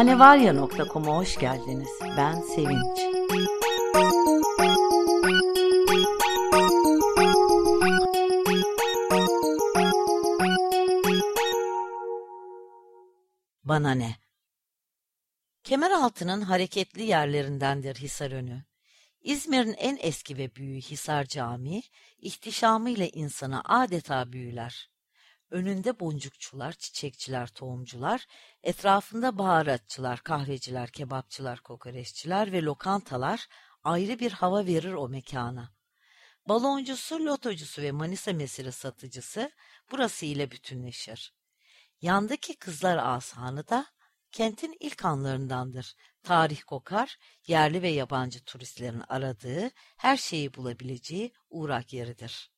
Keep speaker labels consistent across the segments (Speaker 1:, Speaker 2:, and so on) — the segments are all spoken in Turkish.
Speaker 1: hanevarya.com'a hoş geldiniz. Ben Sevinç. Bana ne? Kemeraltı'nın hareketli yerlerindendir Hisarönü. İzmir'in en eski ve büyüğü Hisar Camii, ihtişamıyla insana adeta büyüler. Önünde boncukçular, çiçekçiler, tohumcular, etrafında baharatçılar, kahveciler, kebapçılar, kokoreççiler ve lokantalar ayrı bir hava verir o mekana. Baloncusu, lotocusu ve Manisa mesiri satıcısı burası ile bütünleşir. Yandaki Kızlar Asanı da kentin ilk anlarındandır. Tarih kokar, yerli ve yabancı turistlerin aradığı, her şeyi bulabileceği uğrak yeridir.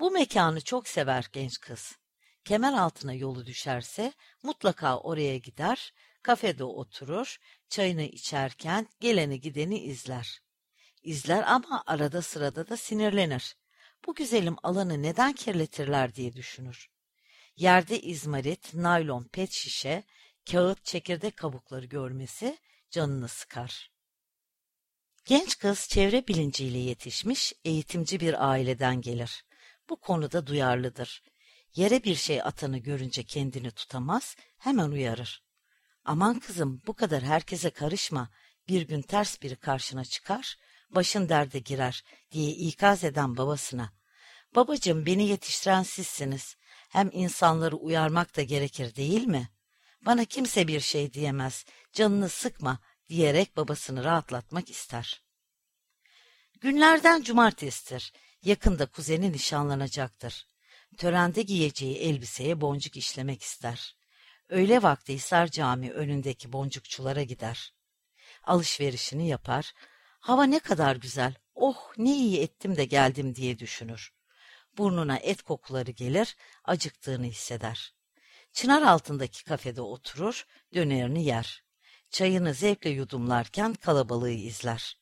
Speaker 1: Bu mekanı çok sever genç kız. Kemer altına yolu düşerse mutlaka oraya gider, kafede oturur, çayını içerken geleni gideni izler. İzler ama arada sırada da sinirlenir. Bu güzelim alanı neden kirletirler diye düşünür. Yerde izmarit, naylon pet şişe, kağıt çekirdek kabukları görmesi canını sıkar. Genç kız çevre bilinciyle yetişmiş, eğitimci bir aileden gelir. Bu konuda duyarlıdır. Yere bir şey atanı görünce kendini tutamaz, hemen uyarır. Aman kızım bu kadar herkese karışma, bir gün ters biri karşına çıkar, başın derde girer diye ikaz eden babasına. Babacığım beni yetiştiren sizsiniz. Hem insanları uyarmak da gerekir değil mi? Bana kimse bir şey diyemez, canını sıkma diyerek babasını rahatlatmak ister. Günlerden cumartesidir. Yakında kuzeni nişanlanacaktır. Törende giyeceği elbiseye boncuk işlemek ister. Öğle vakti Hisar Camii önündeki boncukçulara gider. Alışverişini yapar. Hava ne kadar güzel, oh ne iyi ettim de geldim diye düşünür. Burnuna et kokuları gelir, acıktığını hisseder. Çınar altındaki kafede oturur, dönerini yer. Çayını zevkle yudumlarken kalabalığı izler.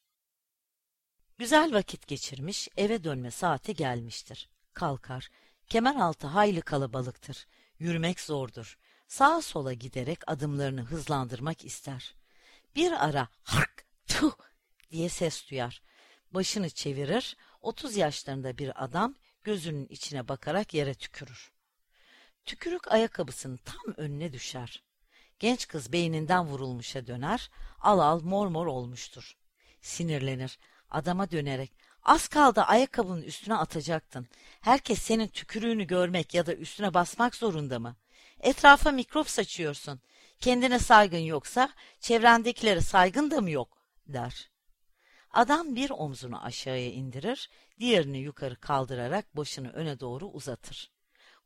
Speaker 1: Güzel vakit geçirmiş, eve dönme saati gelmiştir. Kalkar. Kemer altı hayli kalabalıktır. Yürümek zordur. Sağa sola giderek adımlarını hızlandırmak ister. Bir ara hark, tuh diye ses duyar. Başını çevirir, otuz yaşlarında bir adam gözünün içine bakarak yere tükürür. Tükürük ayakkabısının tam önüne düşer. Genç kız beyninden vurulmuşa döner, al al mor mor olmuştur. Sinirlenir, adama dönerek, az kaldı ayakkabının üstüne atacaktın. Herkes senin tükürüğünü görmek ya da üstüne basmak zorunda mı? Etrafa mikrop saçıyorsun. Kendine saygın yoksa çevrendekilere saygın da mı yok? der. Adam bir omzunu aşağıya indirir, diğerini yukarı kaldırarak başını öne doğru uzatır.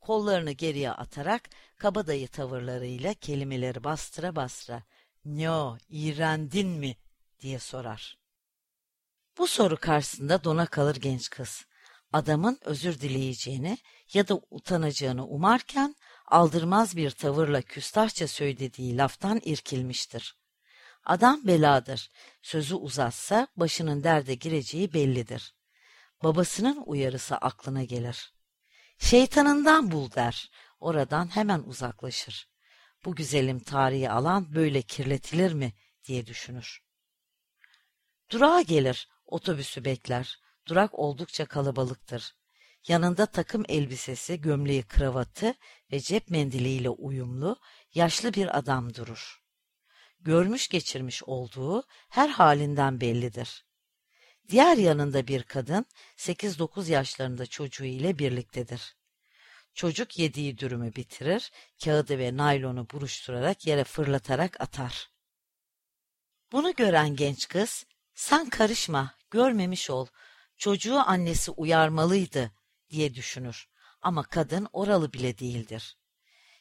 Speaker 1: Kollarını geriye atarak kabadayı tavırlarıyla kelimeleri bastıra bastıra ''No, iğrendin mi?'' diye sorar. Bu soru karşısında dona kalır genç kız. Adamın özür dileyeceğini ya da utanacağını umarken aldırmaz bir tavırla küstahça söylediği laftan irkilmiştir. Adam beladır. Sözü uzatsa başının derde gireceği bellidir. Babasının uyarısı aklına gelir. Şeytanından bul der. Oradan hemen uzaklaşır. Bu güzelim tarihi alan böyle kirletilir mi diye düşünür. Durağa gelir, otobüsü bekler. Durak oldukça kalabalıktır. Yanında takım elbisesi, gömleği, kravatı ve cep mendiliyle uyumlu yaşlı bir adam durur görmüş geçirmiş olduğu her halinden bellidir. Diğer yanında bir kadın 8-9 yaşlarında çocuğu ile birliktedir. Çocuk yediği dürümü bitirir, kağıdı ve naylonu buruşturarak yere fırlatarak atar. Bunu gören genç kız, sen karışma, görmemiş ol, çocuğu annesi uyarmalıydı diye düşünür. Ama kadın oralı bile değildir.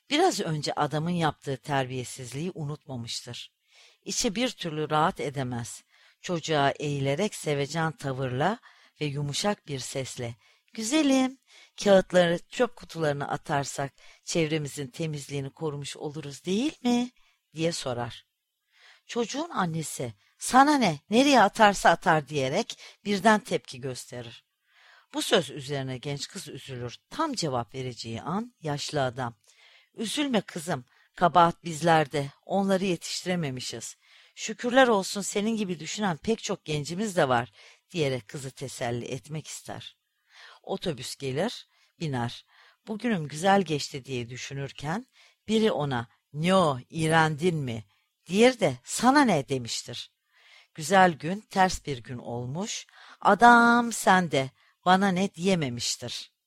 Speaker 1: Biraz önce adamın yaptığı terbiyesizliği unutmamıştır. İçi bir türlü rahat edemez. Çocuğa eğilerek sevecen tavırla ve yumuşak bir sesle ''Güzelim, kağıtları çöp kutularına atarsak çevremizin temizliğini korumuş oluruz değil mi?'' diye sorar. Çocuğun annesi ''Sana ne, nereye atarsa atar'' diyerek birden tepki gösterir. Bu söz üzerine genç kız üzülür. Tam cevap vereceği an yaşlı adam Üzülme kızım, Kabahat bizlerde, onları yetiştirememişiz. Şükürler olsun senin gibi düşünen pek çok gencimiz de var diyerek kızı teselli etmek ister. Otobüs gelir, biner. Bugünüm güzel geçti diye düşünürken biri ona "Nyo, iğrendin mi?" Diğer de "Sana ne?" demiştir. Güzel gün ters bir gün olmuş, adam sende, bana ne diyememiştir.